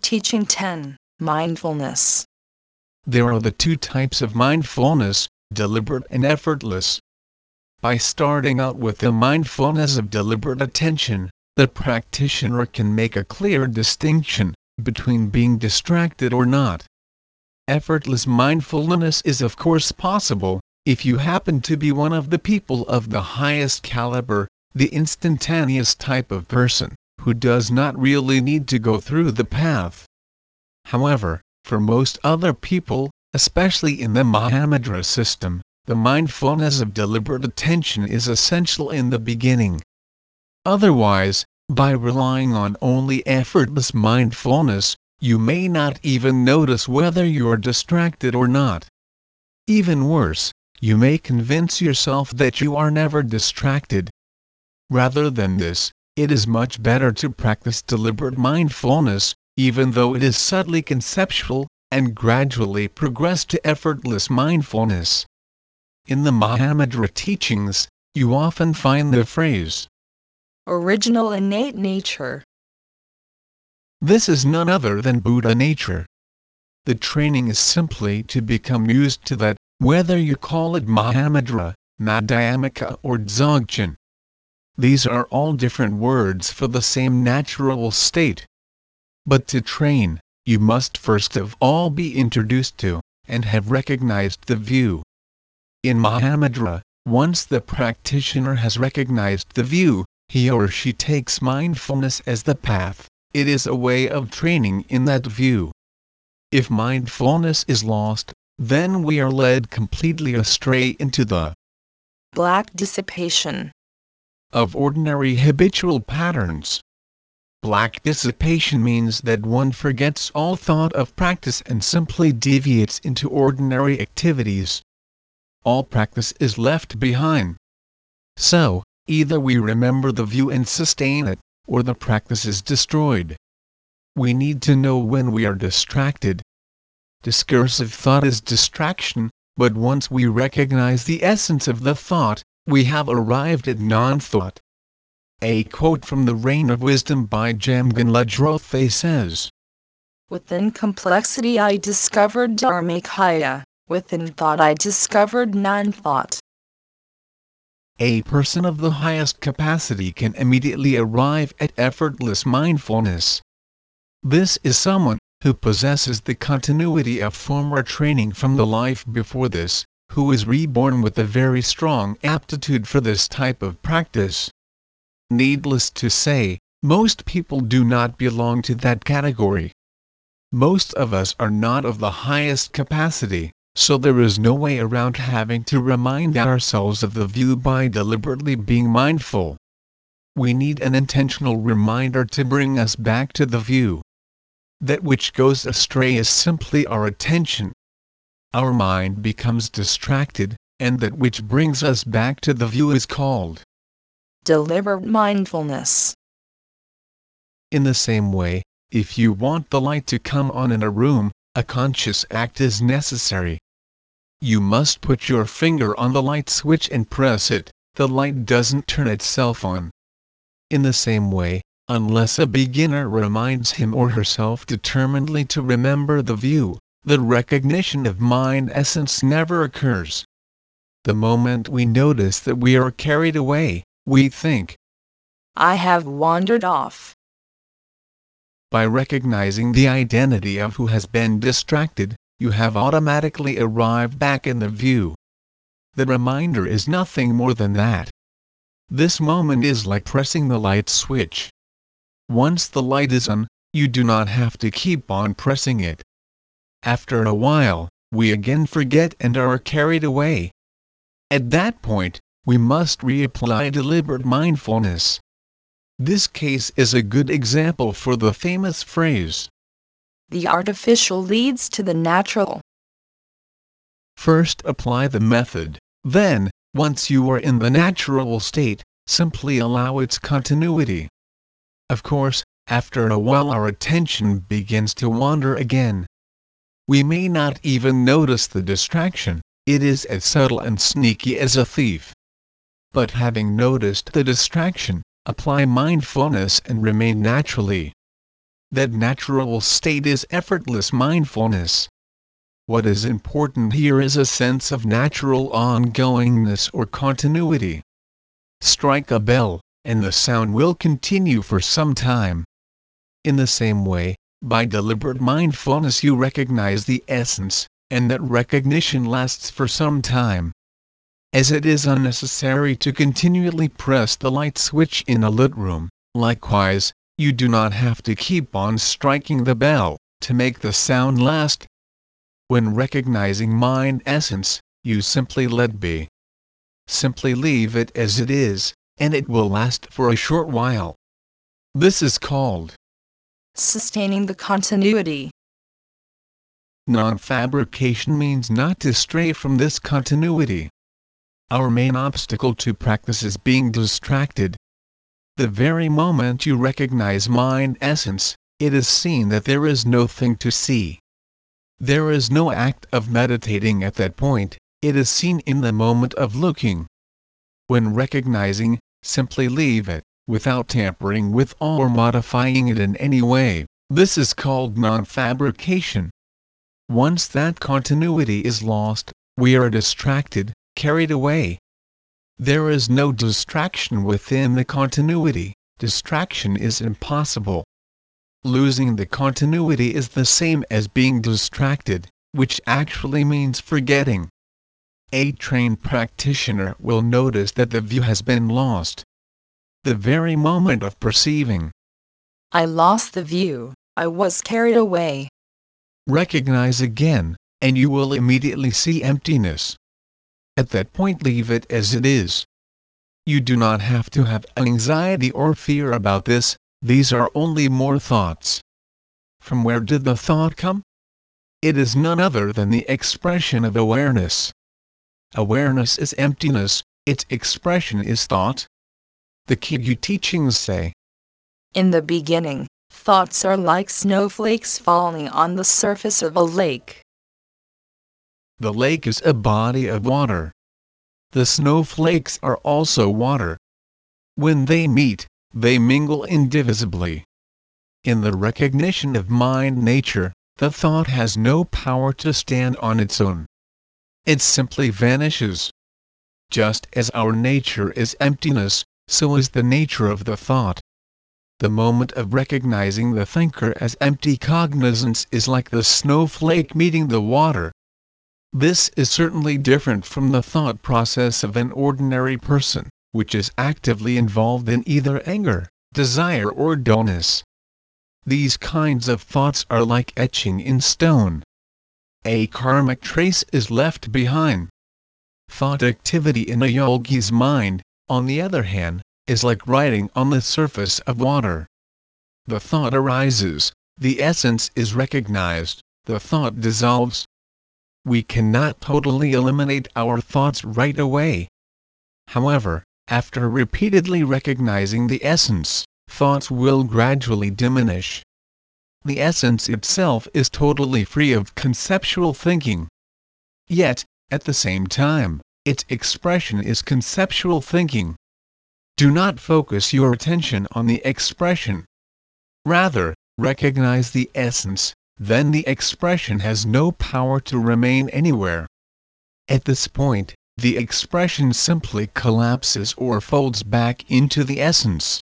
Teaching 10 Mindfulness. There are the two types of mindfulness deliberate and effortless. By starting out with the mindfulness of deliberate attention, the practitioner can make a clear distinction between being distracted or not. Effortless mindfulness is of course possible, if you happen to be one of the people of the highest caliber, the instantaneous type of person, who does not really need to go through the path. However, for most other people, especially in the Mahamudra system, the mindfulness of deliberate attention is essential in the beginning. Otherwise, by relying on only effortless mindfulness, you may not even notice whether you're distracted or not. Even worse, you may convince yourself that you are never distracted. Rather than this, it is much better to practice deliberate mindfulness, even though it is subtly conceptual, and gradually progress to effortless mindfulness. In the Mahamudra teachings, you often find the phrase, Original innate nature. This is none other than Buddha nature. The training is simply to become used to that, whether you call it Mahamudra, Madhyamaka or Dzogchen. These are all different words for the same natural state. But to train, you must first of all be introduced to, and have recognized the view. In Mahamudra, once the practitioner has recognized the view, he or she takes mindfulness as the path it is a way of training in that view. If mindfulness is lost, then we are led completely astray into the black dissipation of ordinary habitual patterns. Black dissipation means that one forgets all thought of practice and simply deviates into ordinary activities. All practice is left behind. So, either we remember the view and sustain it, or the practice is destroyed. We need to know when we are distracted. Discursive thought is distraction, but once we recognize the essence of the thought, we have arrived at non thought. A quote from The Rain of Wisdom by Jamgon Lodrotse says Within complexity I discovered Dharmakaya, within thought I discovered non thought. A person of the highest capacity can immediately arrive at effortless mindfulness. This is someone who possesses the continuity of former training from the life before this, who is reborn with a very strong aptitude for this type of practice. Needless to say, most people do not belong to that category. Most of us are not of the highest capacity, so there is no way around having to remind ourselves of the view by deliberately being mindful. We need an intentional reminder to bring us back to the view. That which goes astray is simply our attention. Our mind becomes distracted, and that which brings us back to the view is called deliberate mindfulness. In the same way, if you want the light to come on in a room, a conscious act is necessary. You must put your finger on the light switch and press it, the light doesn't turn itself on. In the same way, unless a beginner reminds him or herself determinedly to remember the view, the recognition of mind essence never occurs. The moment we notice that we are carried away, we think, I have wandered off. By recognizing the identity of who has been distracted, you have automatically arrived back in the view. The reminder is nothing more than that. This moment is like pressing the light switch. Once the light is on, you do not have to keep on pressing it. After a while, we again forget and are carried away. At that point, we must reapply deliberate mindfulness. This case is a good example for the famous phrase, the artificial leads to the natural. First apply the method, then, once you are in the natural state, simply allow its continuity. Of course, after a while our attention begins to wander again. We may not even notice the distraction, it is as subtle and sneaky as a thief. But having noticed the distraction, apply mindfulness and remain naturally. that natural state is effortless mindfulness. What is important here is a sense of natural ongoingness or continuity. Strike a bell, and the sound will continue for some time. In the same way, by deliberate mindfulness you recognize the essence, and that recognition lasts for some time. As it is unnecessary to continually press the light switch in a lit room, likewise, you do not have to keep on striking the bell, to make the sound last. When recognizing mind essence, you simply let be. Simply leave it as it is, and it will last for a short while. This is called sustaining the continuity. Non fabrication means not to stray from this continuity. Our main obstacle to practice is being distracted. The very moment you recognize mind essence, it is seen that there is no thing to see. There is no act of meditating at that point, it is seen in the moment of looking. When recognizing, simply leave it, without tampering with or modifying it in any way. This is called non fabrication. Once that continuity is lost, we are distracted, carried away. There is no distraction within the continuity, distraction is impossible. Losing the continuity is the same as being distracted, which actually means forgetting. A trained practitioner will notice that the view has been lost. The very moment of perceiving. I lost the view, I was carried away recognize again, and you will immediately see emptiness. At that point, leave it as it is. You do not have to have anxiety or fear about this, these are only more thoughts. From where did the thought come? It is none other than the expression of awareness. Awareness is emptiness, its expression is thought. The Kagyu teachings say In the beginning, Thoughts are like snowflakes falling on the surface of a lake. The lake is a body of water. The snowflakes are also water. When they meet, they mingle indivisibly. In the recognition of mind nature, the thought has no power to stand on its own. It simply vanishes. Just as our nature is emptiness, so is the nature of the thought. The moment of recognizing the thinker as empty cognizance is like the snowflake meeting the water. This is certainly different from the thought process of an ordinary person, which is actively involved in either anger, desire or dullness. These kinds of thoughts are like etching in stone. A karmic trace is left behind. Thought activity in a yogi's mind, on the other hand, is like writing on the surface of water. The thought arises, the essence is recognized, the thought dissolves. We cannot totally eliminate our thoughts right away. However, after repeatedly recognizing the essence, thoughts will gradually diminish. The essence itself is totally free of conceptual thinking. Yet, at the same time, its expression is conceptual thinking. Do not focus your attention on the expression. Rather, recognize the essence, then the expression has no power to remain anywhere. At this point, the expression simply collapses or folds back into the essence.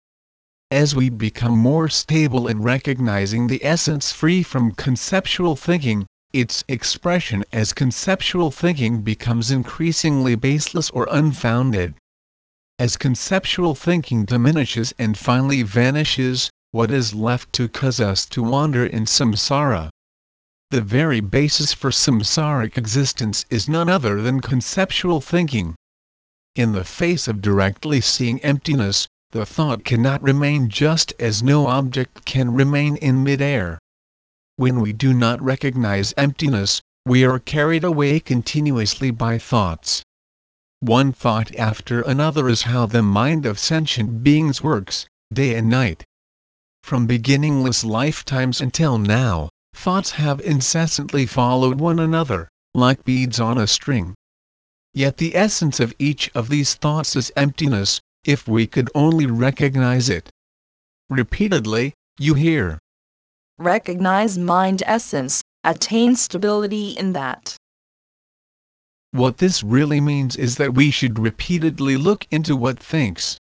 As we become more stable in recognizing the essence free from conceptual thinking, its expression as conceptual thinking becomes increasingly baseless or unfounded. As conceptual thinking diminishes and finally vanishes, what is left to cause us to wander in samsara? The very basis for samsaric existence is none other than conceptual thinking. In the face of directly seeing emptiness, the thought cannot remain just as no object can remain in midair. When we do not recognize emptiness, we are carried away continuously by thoughts. One thought after another is how the mind of sentient beings works, day and night. From beginningless lifetimes until now, thoughts have incessantly followed one another, like beads on a string. Yet the essence of each of these thoughts is emptiness, if we could only recognize it. Repeatedly, you hear. Recognize mind essence, attain stability in that. What this really means is that we should repeatedly look into what thinks.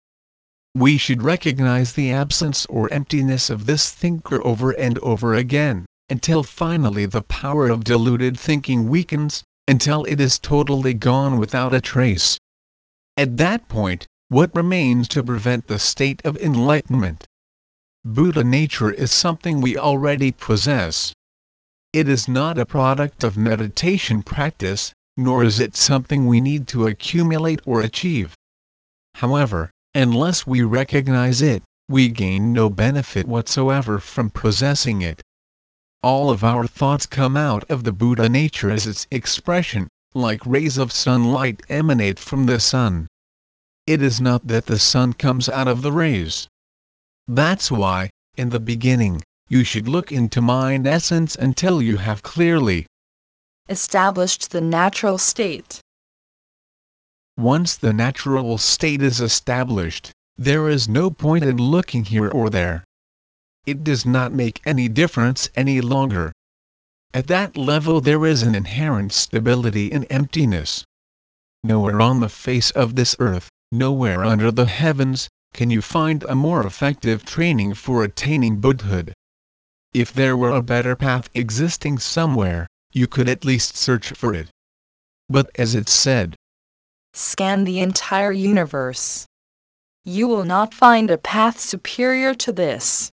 We should recognize the absence or emptiness of this thinker over and over again, until finally the power of deluded thinking weakens, until it is totally gone without a trace. At that point, what remains to prevent the state of enlightenment? Buddha nature is something we already possess. It is not a product of meditation practice, nor is it something we need to accumulate or achieve. However, unless we recognize it, we gain no benefit whatsoever from possessing it. All of our thoughts come out of the Buddha nature as its expression, like rays of sunlight emanate from the sun. It is not that the sun comes out of the rays. That's why, in the beginning, you should look into mind essence until you have clearly established the natural state. Once the natural state is established, there is no point in looking here or there. It does not make any difference any longer. At that level there is an inherent stability in emptiness. Nowhere on the face of this earth, nowhere under the heavens, can you find a more effective training for attaining Buddhahood. If there were a better path existing somewhere, you could at least search for it. But as it's said, scan the entire universe. You will not find a path superior to this.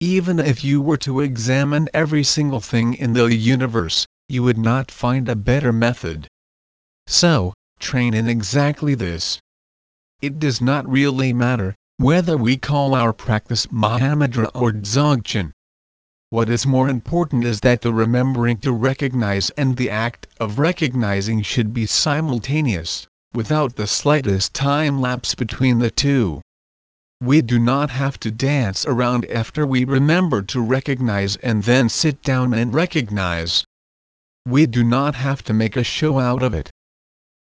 Even if you were to examine every single thing in the universe, you would not find a better method. So, train in exactly this. It does not really matter whether we call our practice Mahamudra or Dzogchen. What is more important is that the remembering to recognize and the act of recognizing should be simultaneous, without the slightest time lapse between the two. We do not have to dance around after we remember to recognize and then sit down and recognize. We do not have to make a show out of it.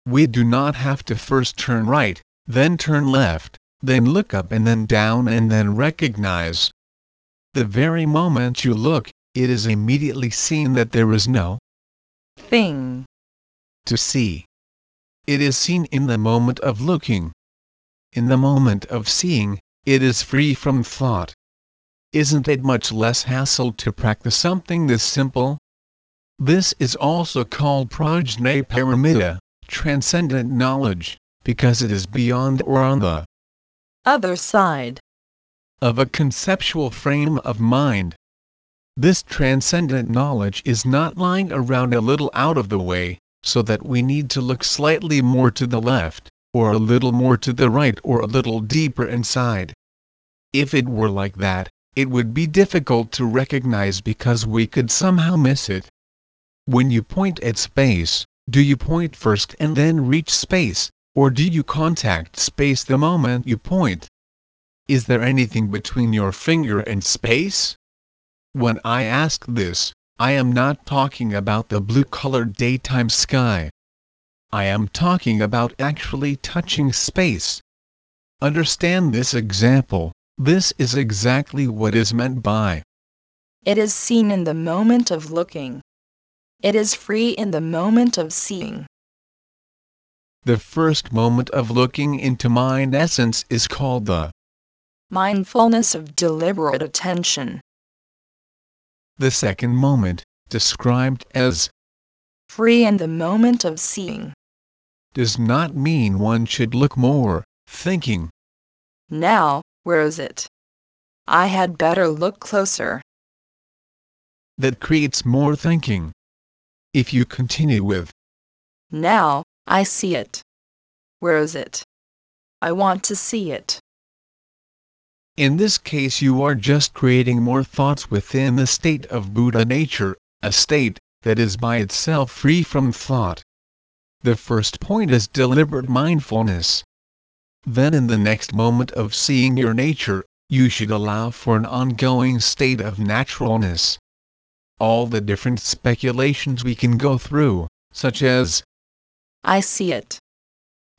We do not have to first turn right, then turn left, then look up and then down and then recognize. The very moment you look, it is immediately seen that there is no thing to see. It is seen in the moment of looking. In the moment of seeing, it is free from thought. Isn't it much less hassle to practice something this simple? This is also called prajna prajnaparamita, transcendent knowledge, because it is beyond or on the other side of a conceptual frame of mind. This transcendent knowledge is not lying around a little out of the way, so that we need to look slightly more to the left, or a little more to the right or a little deeper inside. If it were like that, it would be difficult to recognize because we could somehow miss it. When you point at space, do you point first and then reach space, or do you contact space the moment you point? Is there anything between your finger and space? When I ask this, I am not talking about the blue-colored daytime sky. I am talking about actually touching space. Understand this example, this is exactly what is meant by. It is seen in the moment of looking. It is free in the moment of seeing. The first moment of looking into mind essence is called the mindfulness of deliberate attention. The second moment, described as free in the moment of seeing, does not mean one should look more, thinking. Now, where is it? I had better look closer. That creates more thinking. If you continue with Now, I see it. Where is it? I want to see it. In this case you are just creating more thoughts within the state of Buddha nature, a state that is by itself free from thought. The first point is deliberate mindfulness. Then in the next moment of seeing your nature, you should allow for an ongoing state of naturalness. All the different speculations we can go through, such as I see it.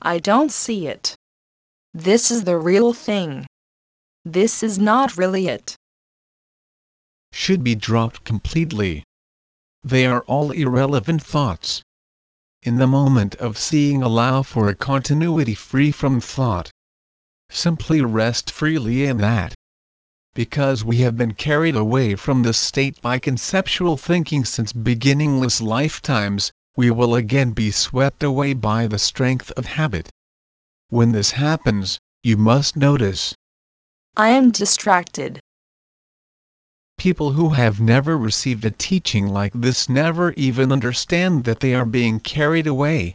I don't see it. This is the real thing. This is not really it. should be dropped completely. They are all irrelevant thoughts. In the moment of seeing allow for a continuity free from thought. Simply rest freely in that. Because we have been carried away from this state by conceptual thinking since beginningless lifetimes, we will again be swept away by the strength of habit. When this happens, you must notice. I am distracted. People who have never received a teaching like this never even understand that they are being carried away.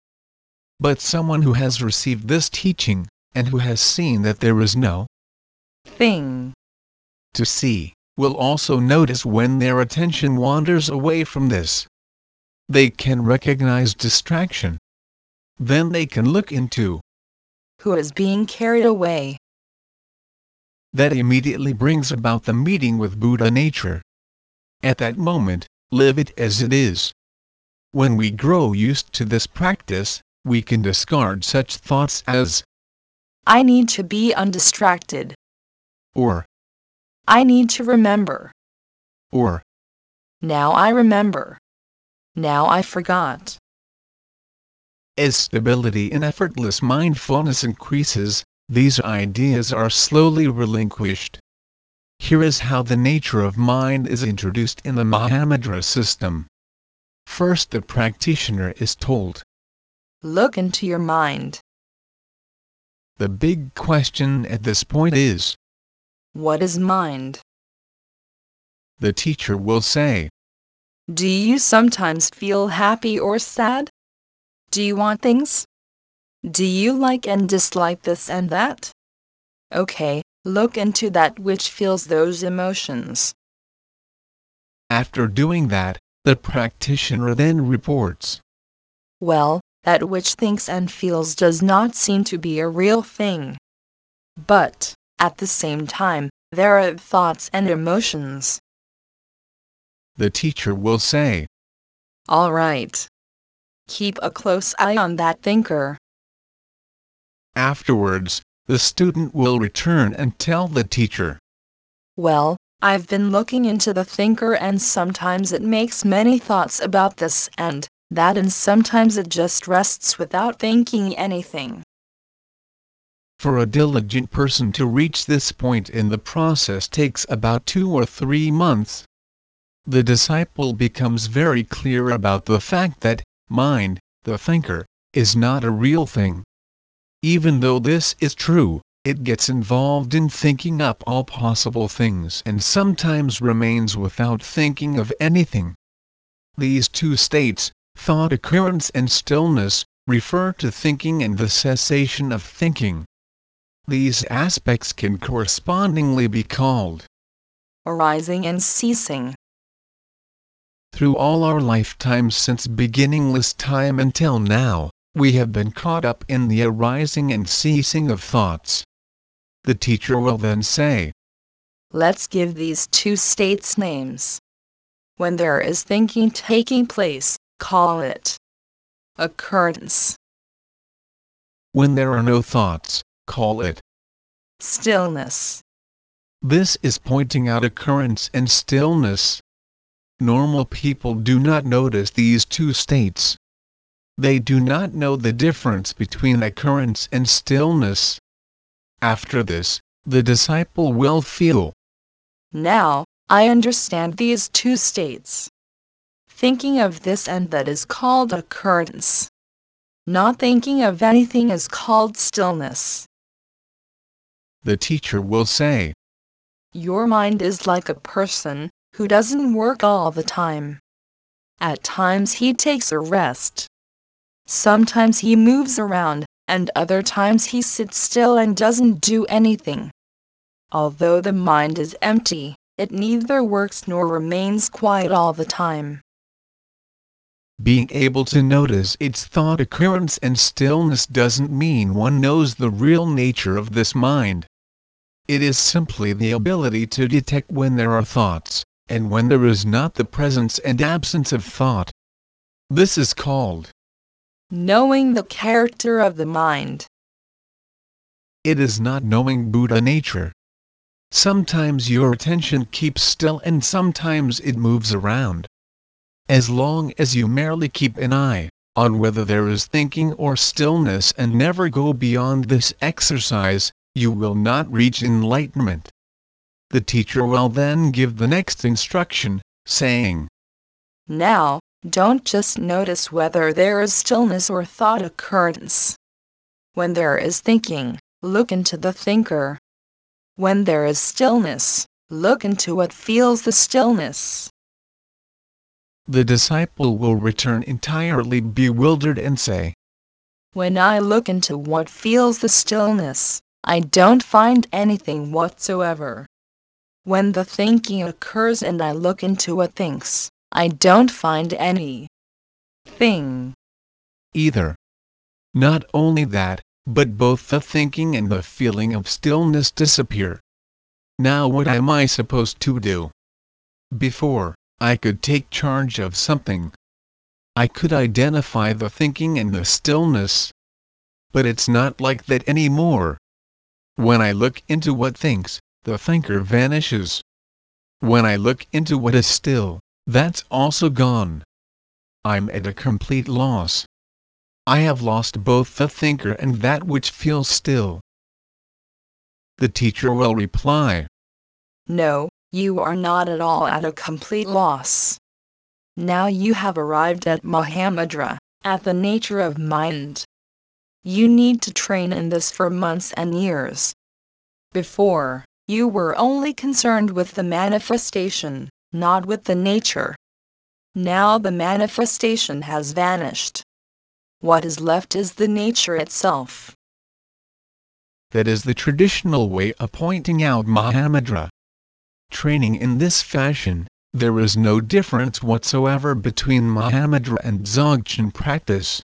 But someone who has received this teaching, and who has seen that there is no thing to see, will also notice when their attention wanders away from this. They can recognize distraction. Then they can look into who is being carried away that immediately brings about the meeting with Buddha nature. At that moment, live it as it is. When we grow used to this practice, we can discard such thoughts as, I need to be undistracted, or, I need to remember, or, now I remember, now I forgot. As stability in effortless mindfulness increases, these ideas are slowly relinquished. Here is how the nature of mind is introduced in the Mahamudra system. First, the practitioner is told Look into your mind. The big question at this point is What is mind? The teacher will say Do you sometimes feel happy or sad? Do you want things? Do you like and dislike this and that? Okay, look into that which feels those emotions. After doing that, the practitioner then reports. Well, that which thinks and feels does not seem to be a real thing. But, at the same time, there are thoughts and emotions. The teacher will say, All right. Keep a close eye on that thinker. Afterwards, the student will return and tell the teacher. Well, I've been looking into the thinker and sometimes it makes many thoughts about this and that and sometimes it just rests without thinking anything. For a diligent person to reach this point in the process takes about two or three months. The disciple becomes very clear about the fact that mind, the thinker, is not a real thing. Even though this is true, it gets involved in thinking up all possible things and sometimes remains without thinking of anything. These two states, thought occurrence and stillness, refer to thinking and the cessation of thinking. These aspects can correspondingly be called arising and ceasing. Through all our lifetimes since beginningless time until now, we have been caught up in the arising and ceasing of thoughts. The teacher will then say, Let's give these two states names. When there is thinking taking place, call it occurrence. When there are no thoughts, call it stillness. This is pointing out occurrence and stillness. Normal people do not notice these two states. They do not know the difference between occurrence and stillness. After this, the disciple will feel. Now, I understand these two states. Thinking of this and that is called occurrence. Not thinking of anything is called stillness. The teacher will say, Your mind is like a person who doesn't work all the time. At times he takes a rest. Sometimes he moves around, and other times he sits still and doesn't do anything. Although the mind is empty, it neither works nor remains quiet all the time. Being able to notice its thought occurrence and stillness doesn't mean one knows the real nature of this mind. It is simply the ability to detect when there are thoughts, and when there is not the presence and absence of thought. This is called knowing the character of the mind. It is not knowing Buddha nature. Sometimes your attention keeps still and sometimes it moves around. As long as you merely keep an eye on whether there is thinking or stillness and never go beyond this exercise, you will not reach enlightenment. The teacher will then give the next instruction, saying, Now, don't just notice whether there is stillness or thought occurrence. When there is thinking, look into the thinker. When there is stillness, look into what feels the stillness. The disciple will return entirely bewildered and say, When I look into what feels the stillness, I don't find anything whatsoever. When the thinking occurs and I look into what thinks, I don't find any thing either. Not only that, but both the thinking and the feeling of stillness disappear. Now what am I supposed to do? Before, I could take charge of something. I could identify the thinking and the stillness. But it's not like that anymore. When I look into what thinks, the thinker vanishes. When I look into what is still, that's also gone. I'm at a complete loss. I have lost both the thinker and that which feels still. The teacher will reply, No, you are not at all at a complete loss. Now you have arrived at Mahamudra, at the nature of mind. You need to train in this for months and years. Before, you were only concerned with the manifestation, not with the nature. Now the manifestation has vanished what is left is the nature itself. That is the traditional way of pointing out Mahamudra. Training in this fashion, there is no difference whatsoever between Mahamudra and Dzogchen practice.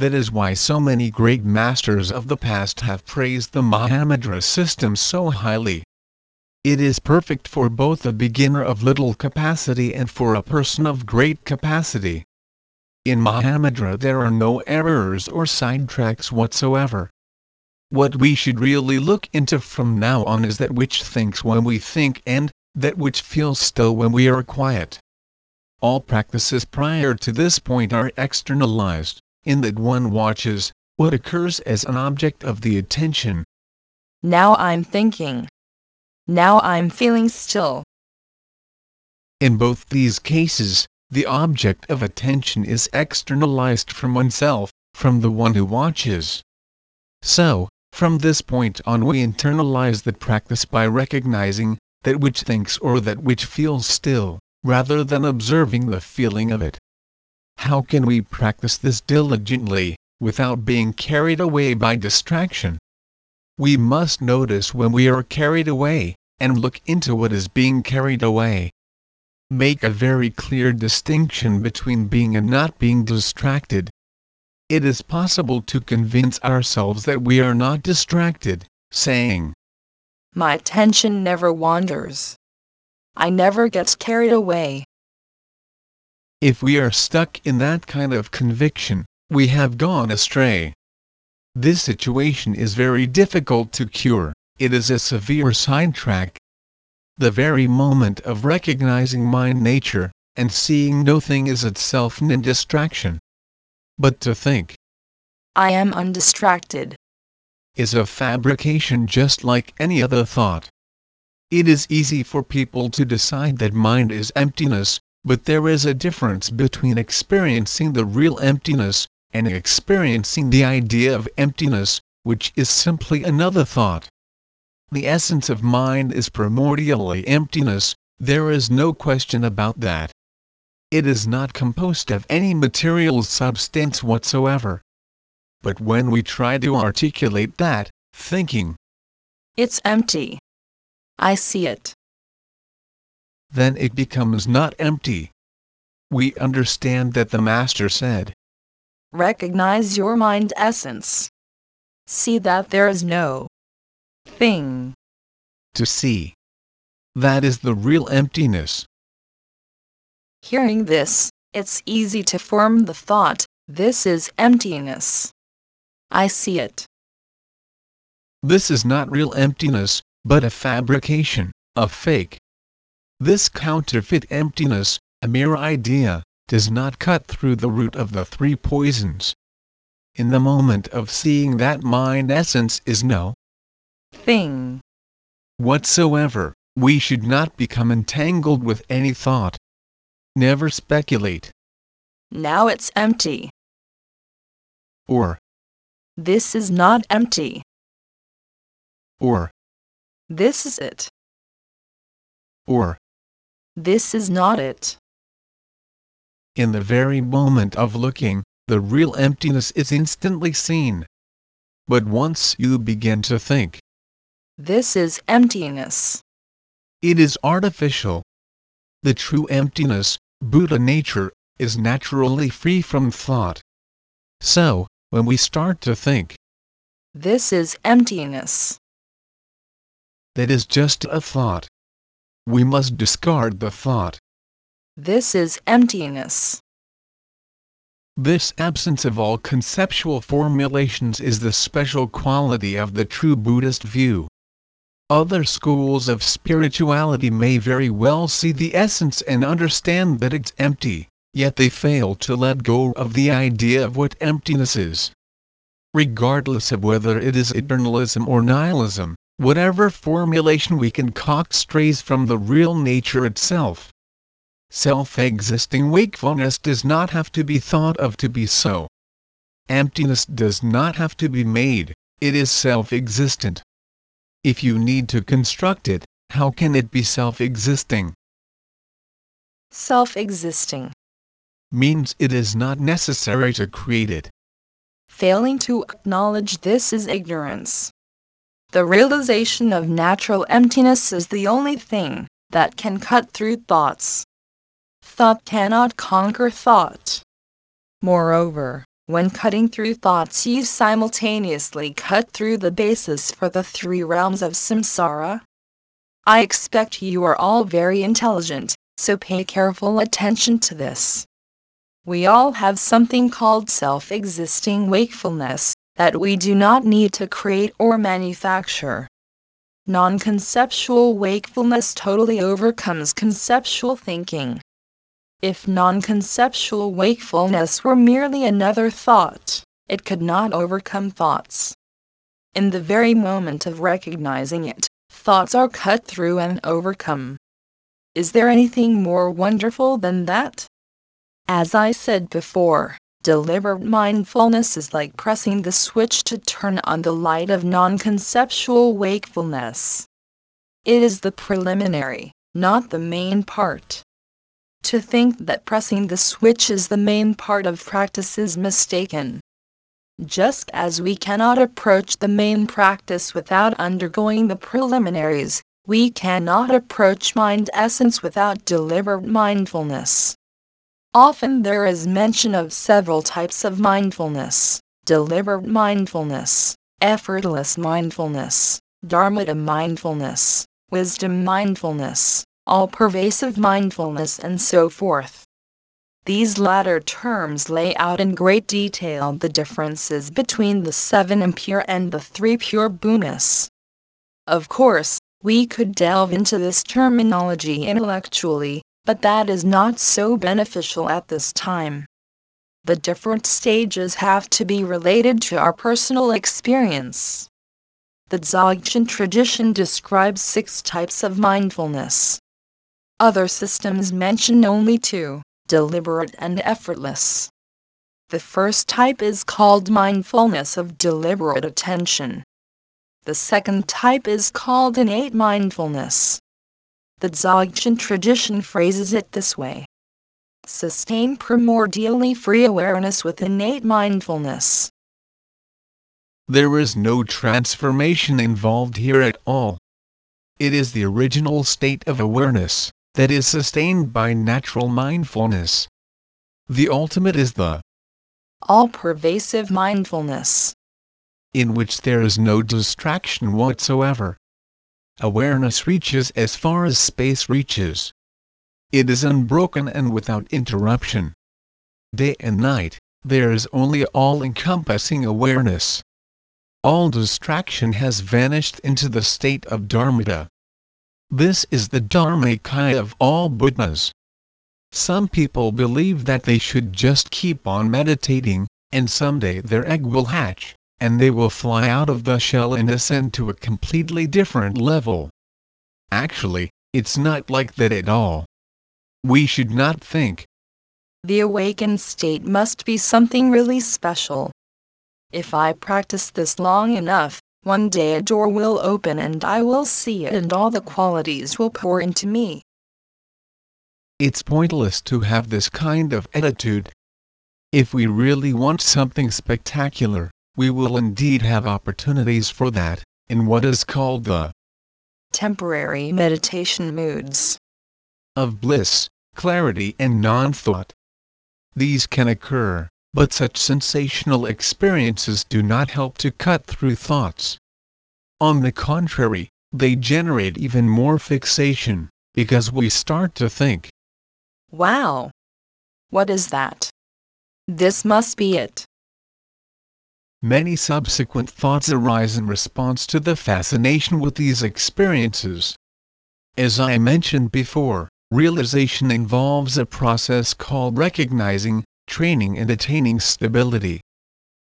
That is why so many great masters of the past have praised the Mahamudra system so highly. It is perfect for both a beginner of little capacity and for a person of great capacity. In Mahamudra there are no errors or sidetracks whatsoever. What we should really look into from now on is that which thinks when we think and that which feels still when we are quiet. All practices prior to this point are externalized, in that one watches what occurs as an object of the attention. Now I'm thinking. Now I'm feeling still. In both these cases, the object of attention is externalized from oneself, from the one who watches. So, from this point on we internalize the practice by recognizing that which thinks or that which feels still, rather than observing the feeling of it. How can we practice this diligently, without being carried away by distraction? We must notice when we are carried away, and look into what is being carried away make a very clear distinction between being and not being distracted. It is possible to convince ourselves that we are not distracted, saying, My attention never wanders. I never get carried away. If we are stuck in that kind of conviction, we have gone astray. This situation is very difficult to cure, it is a severe sidetrack, the very moment of recognizing mind nature, and seeing no thing is itself an distraction. But to think, I am undistracted, is a fabrication just like any other thought. It is easy for people to decide that mind is emptiness, but there is a difference between experiencing the real emptiness, and experiencing the idea of emptiness, which is simply another thought. The essence of mind is primordially emptiness, there is no question about that. It is not composed of any material substance whatsoever. But when we try to articulate that, thinking, it's empty. I see it. Then it becomes not empty. We understand that the Master said, Recognize your mind essence. See that there is no thing to see. That is the real emptiness. Hearing this, it's easy to form the thought, this is emptiness. I see it. This is not real emptiness, but a fabrication, a fake. This counterfeit emptiness, a mere idea, does not cut through the root of the three poisons. In the moment of seeing that mind essence is no thing whatsoever, we should not become entangled with any thought. Never speculate. Now it's empty. Or, This is not empty. or, This is it. or, This is not it. in the very moment of looking, the real emptiness is instantly seen. But once you begin to think, This is emptiness. it is artificial. The true emptiness, Buddha nature, is naturally free from thought. So, when we start to think, This is emptiness. that is just a thought. We must discard the thought. This is emptiness. This absence of all conceptual formulations is the special quality of the true Buddhist view. Other schools of spirituality may very well see the essence and understand that it's empty, yet they fail to let go of the idea of what emptiness is. Regardless of whether it is eternalism or nihilism, whatever formulation we concoct strays from the real nature itself. Self-existing wakefulness does not have to be thought of to be so. Emptiness does not have to be made, it is self-existent. If you need to construct it, how can it be self-existing? Self existing. Means it is not necessary to create it. Failing to acknowledge this is ignorance. The realization of natural emptiness is the only thing that can cut through thoughts. Thought cannot conquer thought. Moreover, when cutting through thoughts, you simultaneously cut through the basis for the three realms of samsara. I expect you are all very intelligent, so pay careful attention to this. We all have something called self existing wakefulness that we do not need to create or manufacture. Non conceptual wakefulness totally overcomes conceptual thinking. If non conceptual wakefulness were merely another thought, it could not overcome thoughts. In the very moment of recognizing it, thoughts are cut through and overcome. Is there anything more wonderful than that? As I said before, deliberate mindfulness is like pressing the switch to turn on the light of non conceptual wakefulness. It is the preliminary, not the main part. To think that pressing the switch is the main part of practice is mistaken. Just as we cannot approach the main practice without undergoing the preliminaries, we cannot approach mind essence without deliberate mindfulness. Often there is mention of several types of mindfulness deliberate mindfulness, effortless mindfulness, dharmata mindfulness, wisdom mindfulness, all pervasive mindfulness, and so forth. These latter terms lay out in great detail the differences between the seven impure and the three pure bhumis. Of course, we could delve into this terminology intellectually, but that is not so beneficial at this time. The different stages have to be related to our personal experience. The Dzogchen tradition describes six types of mindfulness. Other systems mention only two deliberate and effortless. The first type is called mindfulness of deliberate attention. The second type is called innate mindfulness. The Dzogchen tradition phrases it this way Sustain primordially free awareness with innate mindfulness. There is no transformation involved here at all. It is the original state of awareness that is sustained by natural mindfulness. The ultimate is the all pervasive mindfulness, in which there is no distraction whatsoever. Awareness reaches as far as space reaches. It is unbroken and without interruption. Day and night, there is only all encompassing awareness. all distraction has vanished into the state of Dharmata. This is the Dharmakaya of all Buddhas. Some people believe that they should just keep on meditating, and someday their egg will hatch, and they will fly out of the shell and ascend to a completely different level. Actually, it's not like that at all. We should not think, The awakened state must be something really special. If I practice this long enough, one day a door will open and I will see it and all the qualities will pour into me. it's pointless to have this kind of attitude. If we really want something spectacular, we will indeed have opportunities for that, in what is called the Temporary meditation moods. of bliss, clarity and non-thought. These can occur, but such sensational experiences do not help to cut through thoughts. On the contrary, they generate even more fixation, because we start to think, Wow! What is that? This must be it. Many subsequent thoughts arise in response to the fascination with these experiences. As I mentioned before, realization involves a process called recognizing, training and attaining stability.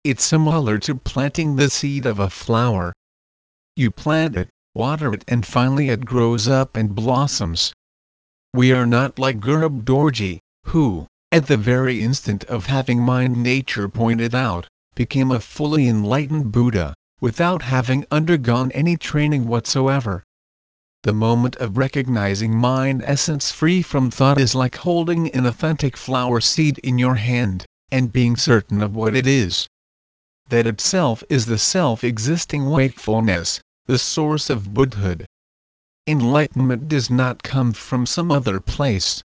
It's similar to planting the seed of a flower. You plant it, water it and finally it grows up and blossoms. We are not like Garab Dorje, who, at the very instant of having mind nature pointed out, became a fully enlightened Buddha, without having undergone any training whatsoever. The moment of recognizing mind essence free from thought is like holding an authentic flower seed in your hand, and being certain of what it is. That itself is the self existing wakefulness, the source of Buddhahood. Enlightenment does not come from some other place,